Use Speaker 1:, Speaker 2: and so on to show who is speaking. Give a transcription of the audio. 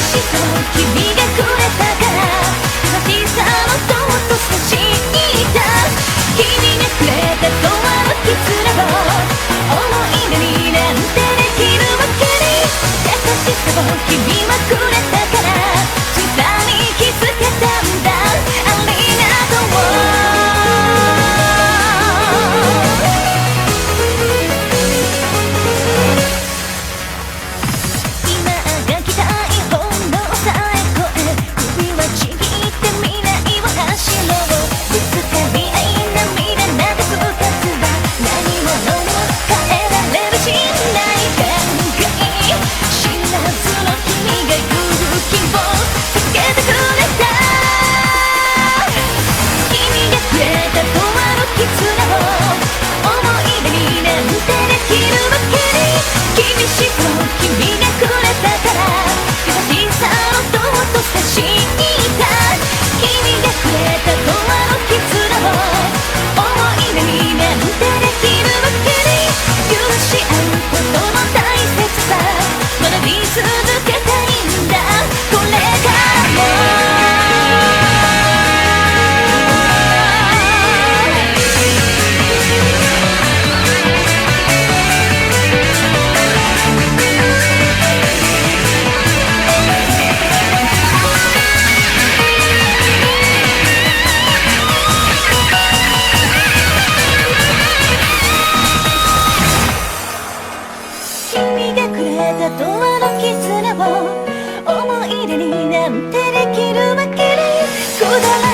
Speaker 1: しみ君がくれた断る絆を思い出になんてできるわけない。だ